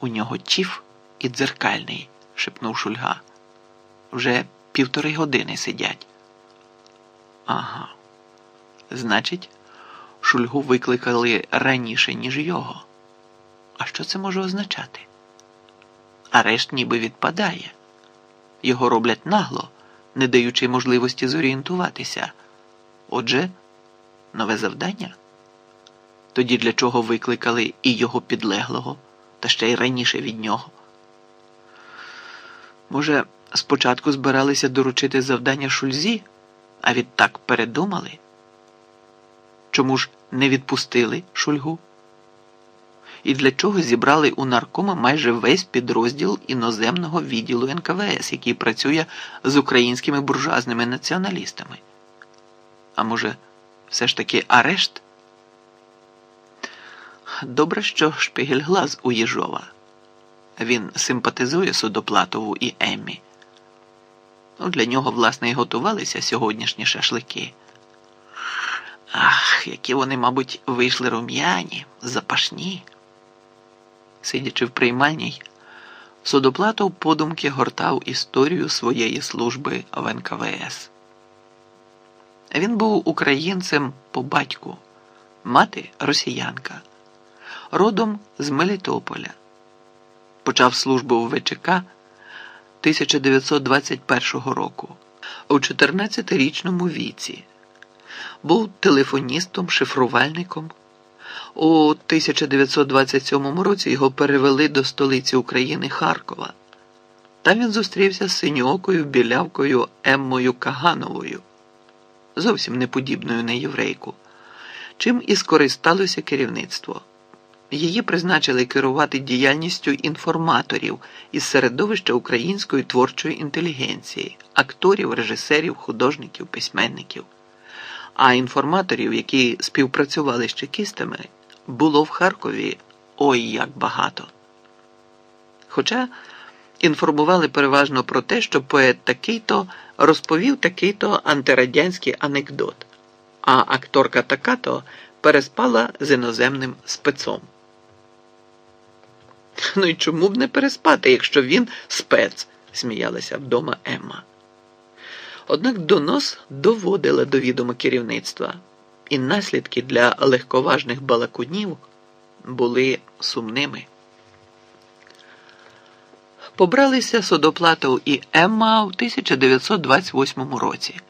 У нього чіф і дзеркальний, шепнув Шульга. Вже півтори години сидять. Ага. Значить, Шульгу викликали раніше, ніж його. А що це може означати? Арешт ніби відпадає. Його роблять нагло, не даючи можливості зорієнтуватися. Отже, нове завдання? Тоді для чого викликали і його підлеглого, та ще й раніше від нього? Може, спочатку збиралися доручити завдання Шульзі, а відтак передумали? Чому ж не відпустили Шульгу? І для чого зібрали у наркома майже весь підрозділ іноземного відділу НКВС, який працює з українськими буржуазними націоналістами? А може, все ж таки арешт? Добре, що Шпігельглаз у Єжова. Він симпатизує Судоплатову і Еммі. Ну, Для нього, власне, і готувалися сьогоднішні шашлики. Ах, які вони, мабуть, вийшли рум'яні, запашні. Сидячи в приймальній, Судоплатов подумки гортав історію своєї служби в НКВС. Він був українцем по батьку, мати росіянка, родом з Мелітополя. Почав службу в ВЧК 1921 року у 14-річному віці. Був телефоністом, шифрувальником. У 1927 році його перевели до столиці України Харкова. Там він зустрівся з синьокою білявкою Еммою Кагановою, зовсім неподібною на єврейку, чим і скористалося керівництво. Її призначили керувати діяльністю інформаторів із середовища української творчої інтелігенції, акторів, режисерів, художників, письменників. А інформаторів, які співпрацювали з чекістами, було в Харкові ой як багато. Хоча інформували переважно про те, що поет такий-то розповів такий-то антирадянський анекдот, а акторка така-то переспала з іноземним спецом. Ну і чому б не переспати, якщо він спец? сміялася вдома Емма. Однак донос доводила до відома керівництва, і наслідки для легковажних балакунів були сумними. Побралися Содоплатов і Емма в 1928 році,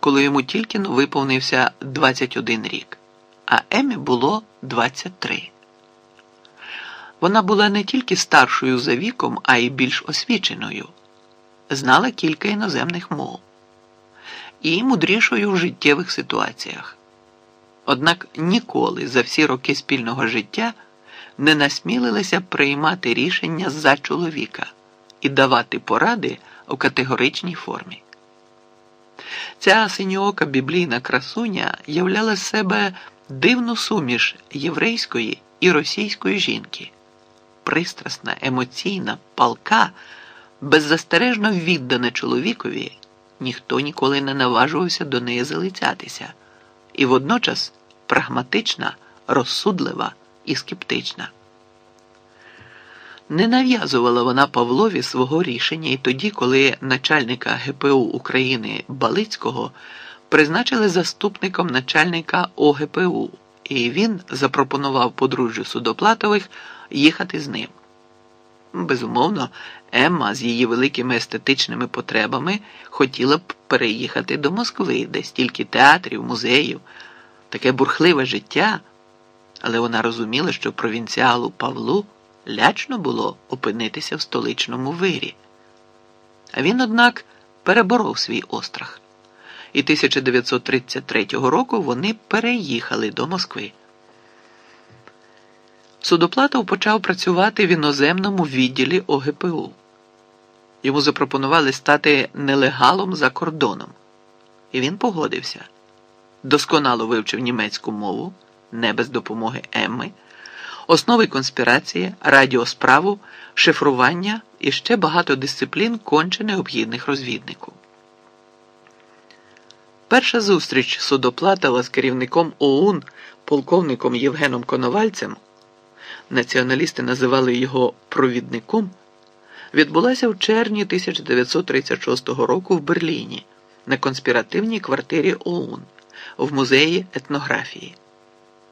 коли йому тільки виповнився 21 рік, а Еммі було 23. Вона була не тільки старшою за віком, а й більш освіченою, знала кілька іноземних мов і мудрішою в життєвих ситуаціях. Однак ніколи за всі роки спільного життя не насмілилася приймати рішення за чоловіка і давати поради у категоричній формі. Ця синьоока біблійна красуня являла себе дивну суміш єврейської і російської жінки, пристрасна, емоційна, палка, беззастережно віддана чоловікові ніхто ніколи не наважувався до неї залицятися, і водночас прагматична, розсудлива і скептична. Не нав'язувала вона Павлові свого рішення і тоді, коли начальника ГПУ України Балицького призначили заступником начальника ОГПУ, і він запропонував подружжю Судоплатових їхати з ним. Безумовно, Емма з її великими естетичними потребами хотіла б переїхати до Москви, де стільки театрів, музеїв, таке бурхливе життя, але вона розуміла, що провінціалу Павлу лячно було опинитися в столичному вирі. А він, однак, переборов свій острах, і 1933 року вони переїхали до Москви. Судоплатов почав працювати в іноземному відділі ОГПУ. Йому запропонували стати нелегалом за кордоном, і він погодився. Досконало вивчив німецьку мову, не без допомоги Емми, основи конспірації, радіосправу, шифрування і ще багато дисциплін конче необхідних розвіднику. Перша зустріч судоплатала з керівником ОУН полковником Євгеном Коновальцем націоналісти називали його провідником, відбулася в червні 1936 року в Берліні на конспіративній квартирі ОУН в музеї етнографії.